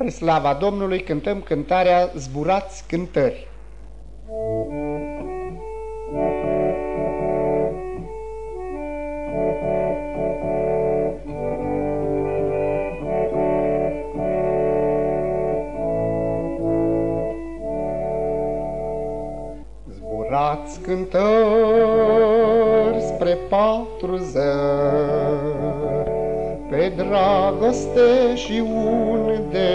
Pre slava Domnului cântăm cântarea Zburați cântări. Zburați cântări spre patru zări, pe dragoste și unde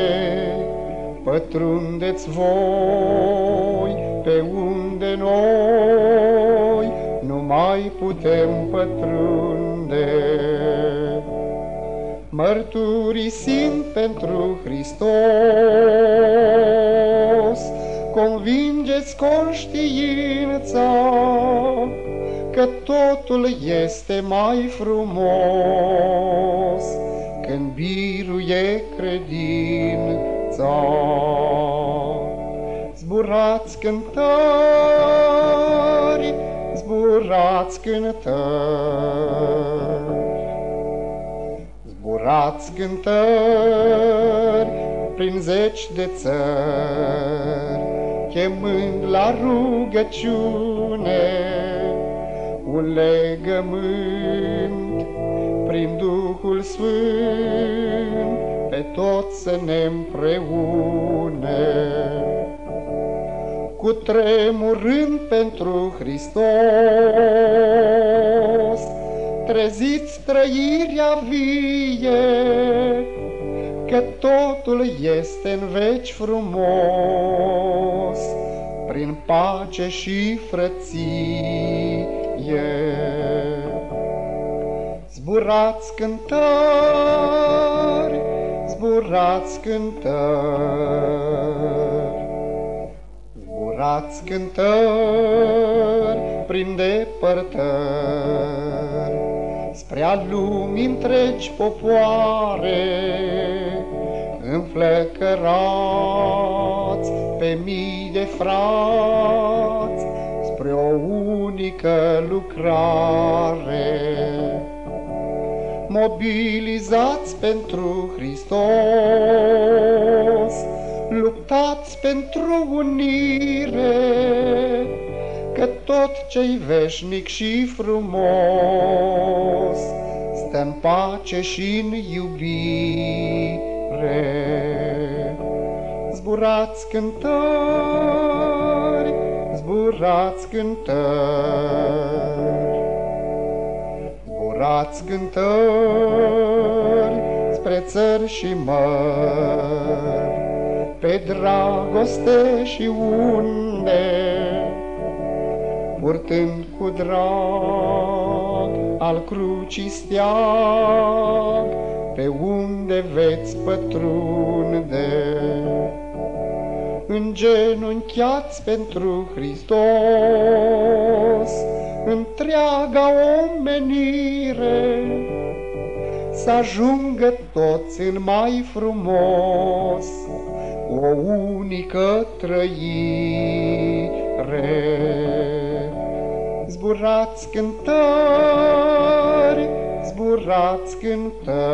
pătrundeți voi, pe unde noi nu mai putem pătrunde. Mărturisind pentru Hristos, convingeți conștiința că totul este mai frumos când biruie credința. Zburați cântări, zburați cântări, zburați cântări prin zeci de țări, chemând la rugăciune un legământ prin Duhul Sfânt pe toți să ne împreune. Cu tremurând pentru Hristos, treziți trăirea vie, că totul este în veci frumos, prin pace și frăție. Zburați cântări, zburați cântări, zburați cântări prin depărtări, spre a lumii întregi popoare, înflăcărați pe mii de frați, spre o unică lucrare. Mobilizați pentru Hristos, luptați pentru unire, că tot ce-i veșnic și frumos stă în pace și în iubire. Zburați cântări, zburați cântări, zburați cântări spre țări și mări, pe dragoste și unde, purtând cu drag al crucii steag, pe unde veți pătrunde. Îngenunchiați pentru Hristos, întreaga omenire, să ajungă toți în mai frumos, o unică trăire. Zburați cântări, zburați cântări,